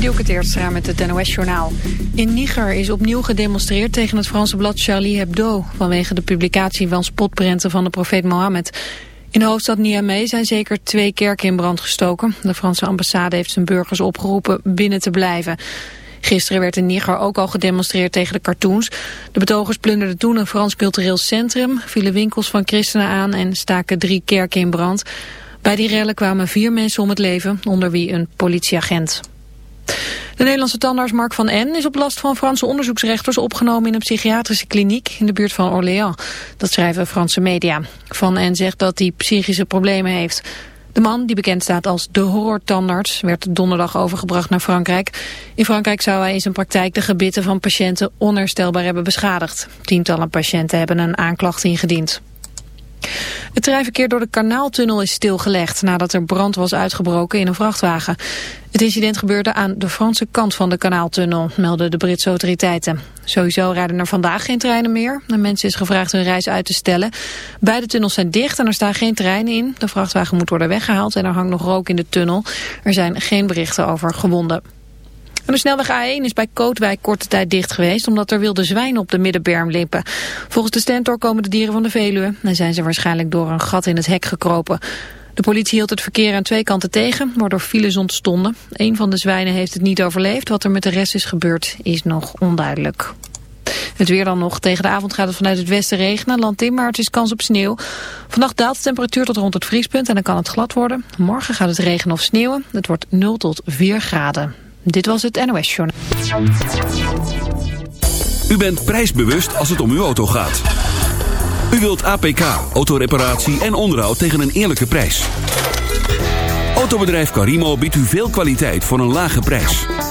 Dielke met het NOS-journaal. In Niger is opnieuw gedemonstreerd tegen het Franse blad Charlie Hebdo... vanwege de publicatie van spotprenten van de profeet Mohammed. In de hoofdstad Niamey zijn zeker twee kerken in brand gestoken. De Franse ambassade heeft zijn burgers opgeroepen binnen te blijven. Gisteren werd in Niger ook al gedemonstreerd tegen de cartoons. De betogers plunderden toen een Frans cultureel centrum... vielen winkels van christenen aan en staken drie kerken in brand... Bij die rellen kwamen vier mensen om het leven, onder wie een politieagent. De Nederlandse tandarts Mark van N. is op last van Franse onderzoeksrechters opgenomen in een psychiatrische kliniek in de buurt van Orléans. Dat schrijven Franse media. Van N. zegt dat hij psychische problemen heeft. De man, die bekend staat als de horrortandarts, werd donderdag overgebracht naar Frankrijk. In Frankrijk zou hij in zijn praktijk de gebitten van patiënten onherstelbaar hebben beschadigd. Tientallen patiënten hebben een aanklacht ingediend. Het treinverkeer door de kanaaltunnel is stilgelegd nadat er brand was uitgebroken in een vrachtwagen. Het incident gebeurde aan de Franse kant van de kanaaltunnel, melden de Britse autoriteiten. Sowieso rijden er vandaag geen treinen meer. De mensen is gevraagd hun reis uit te stellen. Beide tunnels zijn dicht en er staan geen treinen in. De vrachtwagen moet worden weggehaald en er hangt nog rook in de tunnel. Er zijn geen berichten over gewonden de snelweg A1 is bij Kootwijk korte tijd dicht geweest... omdat er wilde zwijnen op de middenberm liepen. Volgens de Stentor komen de dieren van de Veluwe... en zijn ze waarschijnlijk door een gat in het hek gekropen. De politie hield het verkeer aan twee kanten tegen, waardoor files ontstonden. Een van de zwijnen heeft het niet overleefd. Wat er met de rest is gebeurd is nog onduidelijk. Het weer dan nog. Tegen de avond gaat het vanuit het westen regenen. Land in, is kans op sneeuw. Vannacht daalt de temperatuur tot rond het vriespunt en dan kan het glad worden. Morgen gaat het regenen of sneeuwen. Het wordt 0 tot 4 graden. Dit was het NOS Journal. U bent prijsbewust als het om uw auto gaat. U wilt APK, autoreparatie en onderhoud tegen een eerlijke prijs. Autobedrijf Carimo biedt u veel kwaliteit voor een lage prijs.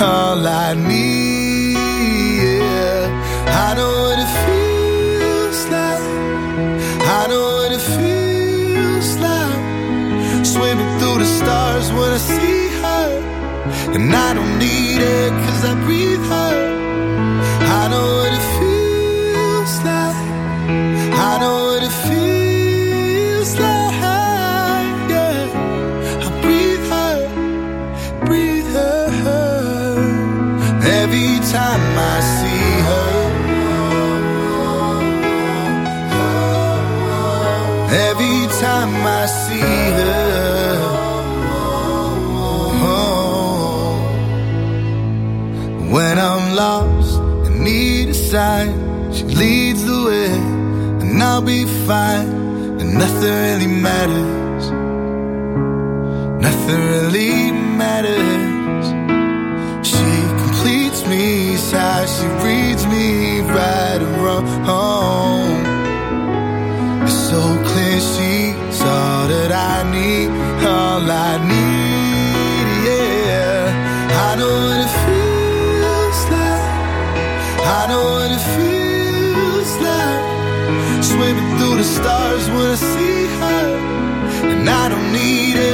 all I need. When I'm lost and need a sign, she leads the way, and I'll be fine. And nothing really matters. Nothing really matters. She completes me, sighs, she reads me right and wrong. It's so clear she's all that I need, all I need,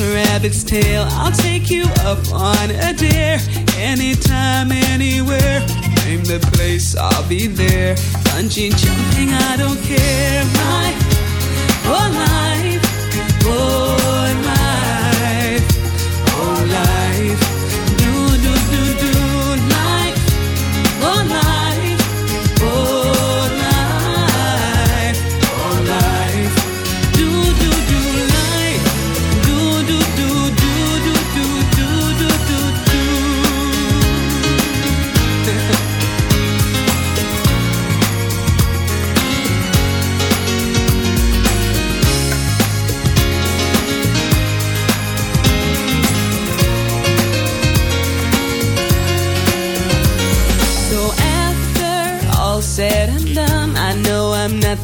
rabbit's tail. I'll take you up on a dare, anytime, anywhere. Name the place, I'll be there. Punching jumping, I don't care. My whole life, oh. oh.